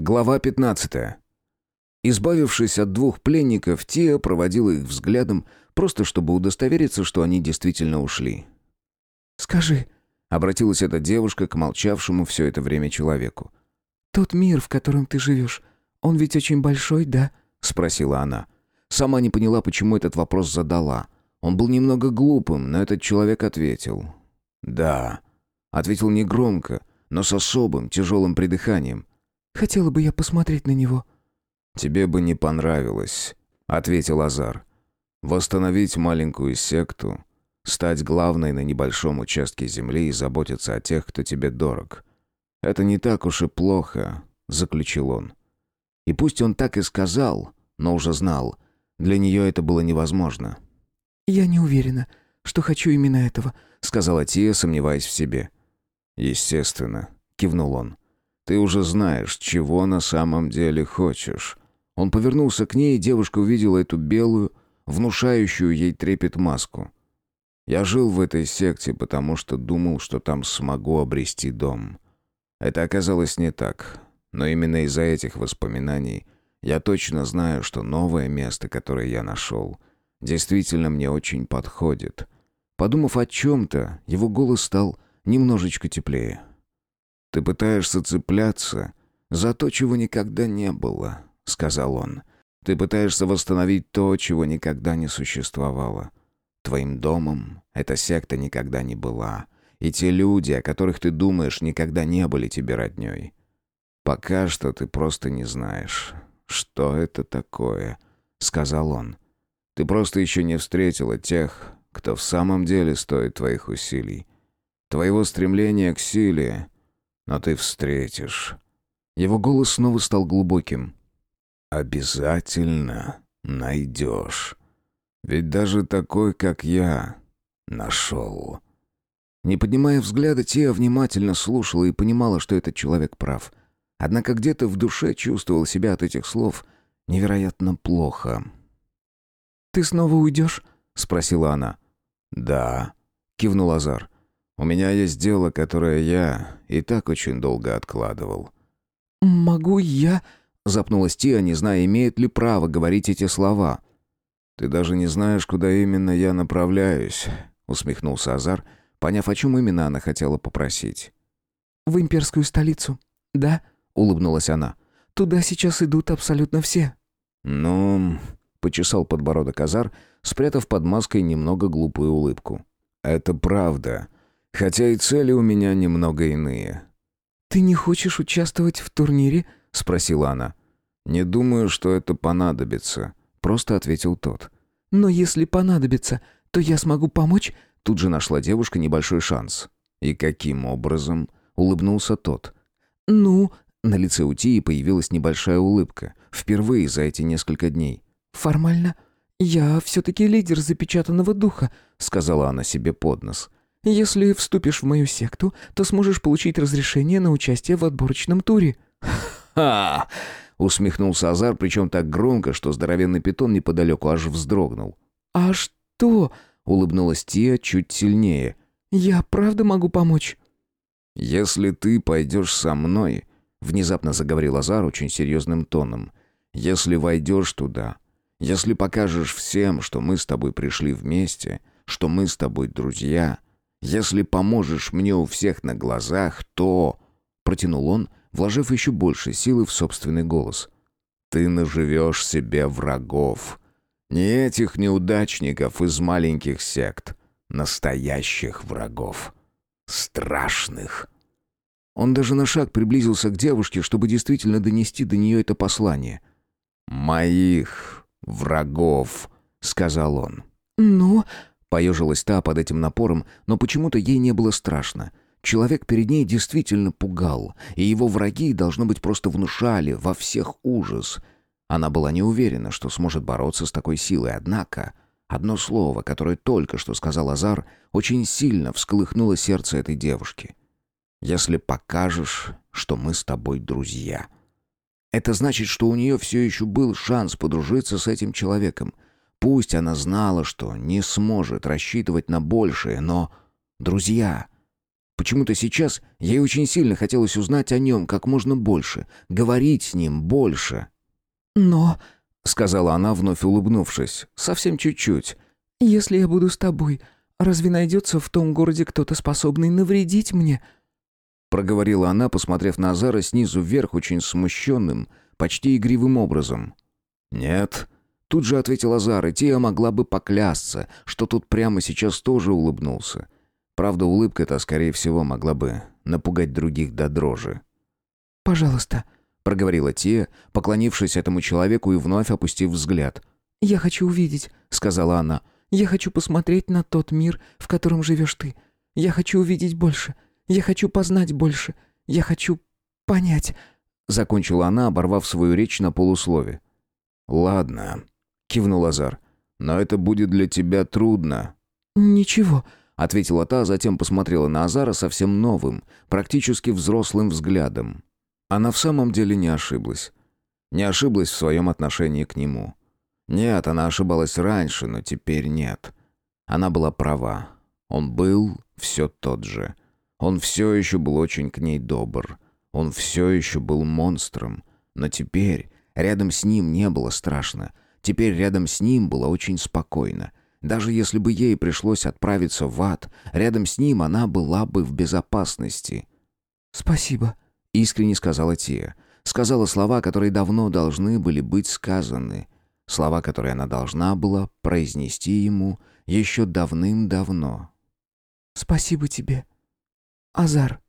Глава 15. Избавившись от двух пленников, Тия проводила их взглядом, просто чтобы удостовериться, что они действительно ушли. «Скажи», — обратилась эта девушка к молчавшему все это время человеку. «Тот мир, в котором ты живешь, он ведь очень большой, да?» — спросила она. Сама не поняла, почему этот вопрос задала. Он был немного глупым, но этот человек ответил. «Да». Ответил негромко, но с особым тяжелым придыханием. Хотела бы я посмотреть на него». «Тебе бы не понравилось», — ответил Азар. «Восстановить маленькую секту, стать главной на небольшом участке земли и заботиться о тех, кто тебе дорог. Это не так уж и плохо», — заключил он. И пусть он так и сказал, но уже знал, для нее это было невозможно. «Я не уверена, что хочу именно этого», — сказала Тия, сомневаясь в себе. «Естественно», — кивнул он. Ты уже знаешь, чего на самом деле хочешь». Он повернулся к ней, и девушка увидела эту белую, внушающую ей трепет маску. «Я жил в этой секте, потому что думал, что там смогу обрести дом. Это оказалось не так, но именно из-за этих воспоминаний я точно знаю, что новое место, которое я нашел, действительно мне очень подходит». Подумав о чем-то, его голос стал немножечко теплее. «Ты пытаешься цепляться за то, чего никогда не было», — сказал он. «Ты пытаешься восстановить то, чего никогда не существовало. Твоим домом эта секта никогда не была, и те люди, о которых ты думаешь, никогда не были тебе роднёй. Пока что ты просто не знаешь, что это такое», — сказал он. «Ты просто еще не встретила тех, кто в самом деле стоит твоих усилий, твоего стремления к силе» но ты встретишь». Его голос снова стал глубоким. «Обязательно найдешь. Ведь даже такой, как я, нашел». Не поднимая взгляда, Тия внимательно слушала и понимала, что этот человек прав. Однако где-то в душе чувствовал себя от этих слов невероятно плохо. «Ты снова уйдешь?» — спросила она. «Да», — кивнул Азар. У меня есть дело, которое я и так очень долго откладывал». «Могу я...» — запнулась Тия, не зная, имеет ли право говорить эти слова. «Ты даже не знаешь, куда именно я направляюсь», — усмехнулся Азар, поняв, о чем именно она хотела попросить. «В имперскую столицу, да?» — улыбнулась она. «Туда сейчас идут абсолютно все». «Ну...» — почесал подбородок Азар, спрятав под маской немного глупую улыбку. «Это правда. Хотя и цели у меня немного иные. «Ты не хочешь участвовать в турнире?» — спросила она. «Не думаю, что это понадобится», — просто ответил тот. «Но если понадобится, то я смогу помочь?» Тут же нашла девушка небольшой шанс. «И каким образом?» — улыбнулся тот. «Ну...» — на лице у Тии появилась небольшая улыбка. Впервые за эти несколько дней. «Формально, я все-таки лидер запечатанного духа», — сказала она себе под нос. Если вступишь в мою секту, то сможешь получить разрешение на участие в отборочном туре». «Ха!» — усмехнулся Азар, причем так громко, что здоровенный питон неподалеку аж вздрогнул. «А что?» — улыбнулась Тия чуть сильнее. «Я правда могу помочь?» «Если ты пойдешь со мной», — внезапно заговорил Азар очень серьезным тоном, «если войдешь туда, если покажешь всем, что мы с тобой пришли вместе, что мы с тобой друзья, если поможешь мне у всех на глазах, то...» Протянул он, вложив еще больше силы в собственный голос. «Ты наживешь себе врагов. Не этих неудачников из маленьких сект. Настоящих врагов. Страшных». Он даже на шаг приблизился к девушке, чтобы действительно донести до нее это послание. «Моих врагов», — сказал он. «Ну...» Поежилась та под этим напором, но почему-то ей не было страшно. Человек перед ней действительно пугал, и его враги, должно быть, просто внушали во всех ужас. Она была не уверена, что сможет бороться с такой силой, однако... Одно слово, которое только что сказал Азар, очень сильно всколыхнуло сердце этой девушки. «Если покажешь, что мы с тобой друзья». Это значит, что у нее все еще был шанс подружиться с этим человеком — Пусть она знала, что не сможет рассчитывать на большее, но... Друзья... Почему-то сейчас ей очень сильно хотелось узнать о нем как можно больше, говорить с ним больше. «Но...» — сказала она, вновь улыбнувшись. «Совсем чуть-чуть». «Если я буду с тобой, разве найдется в том городе кто-то способный навредить мне?» Проговорила она, посмотрев на Азара снизу вверх очень смущенным, почти игривым образом. «Нет». Тут же ответил Азар, и Тия могла бы поклясться, что тут прямо сейчас тоже улыбнулся. Правда, улыбка-то, скорее всего, могла бы напугать других до дрожи. «Пожалуйста», — проговорила Тия, поклонившись этому человеку и вновь опустив взгляд. «Я хочу увидеть», — сказала она. «Я хочу посмотреть на тот мир, в котором живешь ты. Я хочу увидеть больше. Я хочу познать больше. Я хочу понять», — закончила она, оборвав свою речь на полуслове. «Ладно», — кивнул Азар. «Но это будет для тебя трудно». «Ничего», — ответила та, а затем посмотрела на Азара совсем новым, практически взрослым взглядом. Она в самом деле не ошиблась. Не ошиблась в своем отношении к нему. Нет, она ошибалась раньше, но теперь нет. Она была права. Он был все тот же. Он все еще был очень к ней добр. Он все еще был монстром. Но теперь рядом с ним не было страшно. Теперь рядом с ним было очень спокойно. Даже если бы ей пришлось отправиться в ад, рядом с ним она была бы в безопасности. «Спасибо», — искренне сказала Тия. Сказала слова, которые давно должны были быть сказаны. Слова, которые она должна была произнести ему еще давным-давно. «Спасибо тебе, Азар».